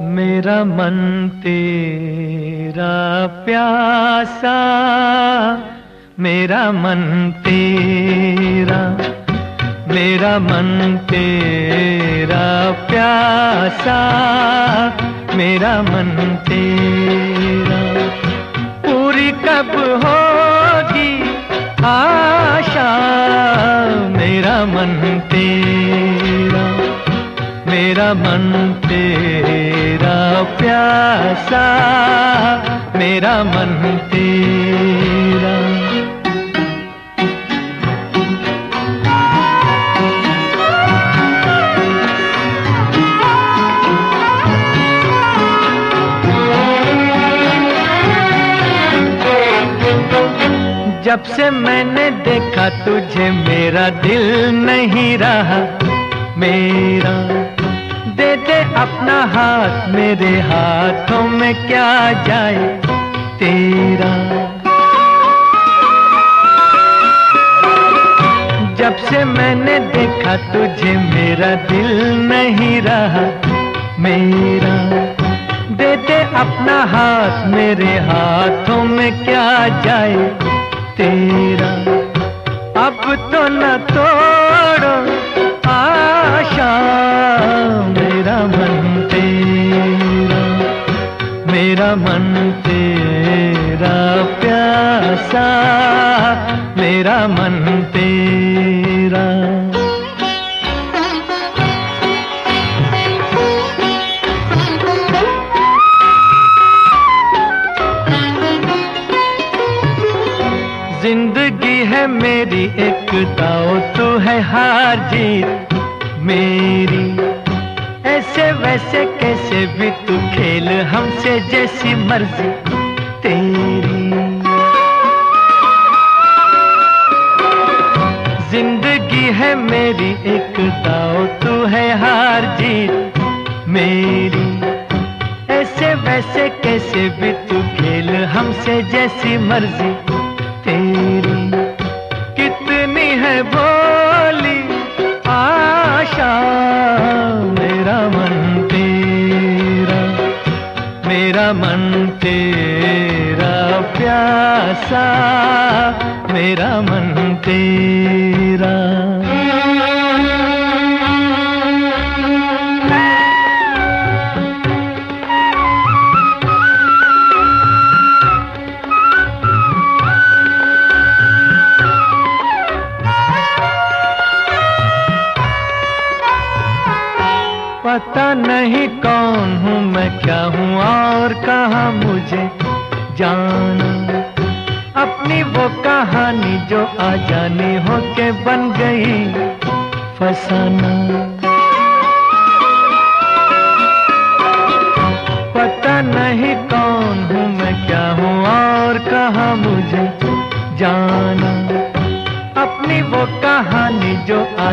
मेरा मन तेरा प्यासा, मेरा मन तेरा, मेरा मन तेरा प्यासा, मेरा मन तेरा। पूरी कब होगी आशा, मेरा मन तेरा, मेरा मन तेरा। प्यासा मेरा मन तेरा। जब से मैंने देखा तुझे मेरा दिल नहीं रहा मेरा। दे दे अपना हाथ मेरे हाथों में क्या जाए तेरा। जब से मैंने देखा तुझे मेरा दिल नहीं रहा, मेरा। दे दे अपना हाथ मेरे हाथों में क्या जाए तेरा। अब तो न तोड़ो तेरा प्यासा, मेरा मन तेरा। ज़िंदगी है मेरी एक दाव तू है हार जीत मेरी। ऐसे कैसे भी तू खेल हमसे जैसी मर्ज़ी, तेरी। ज़िंदगी है मेरी, एक दाव तू है हार जीत मेरी। ऐसे वैसे कैसे भी तू खेल हमसे जैसी मर्ज़ी, तेरी। कितनी है बोली मेरा मन तेरा प्यासा मेरा मन तेरा पता नहीं कौन हूँ मैं, क्या हूँ और कहा मुझे जाना। अपनी वो कहानी जो आ हो के बन गई, फसाना। पता नहीं कौन हूँ मैं, क्या हूँ और कहा मुझे जाना। अपनी वो कहानी जो आ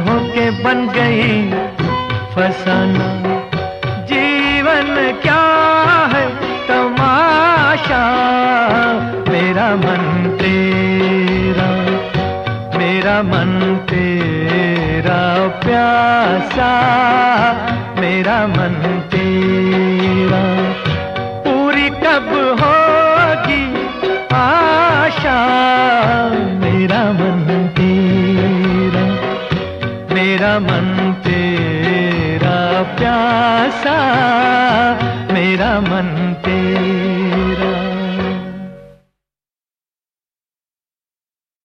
हो के बन गई फसाना जीवन क्या है तमाशा? मेरा मन तेरा, मेरा मन तेरा प्यासा। मेरा मन तेरा, पूरी कब होगी आशा? प्यासा मेरा मन तेरा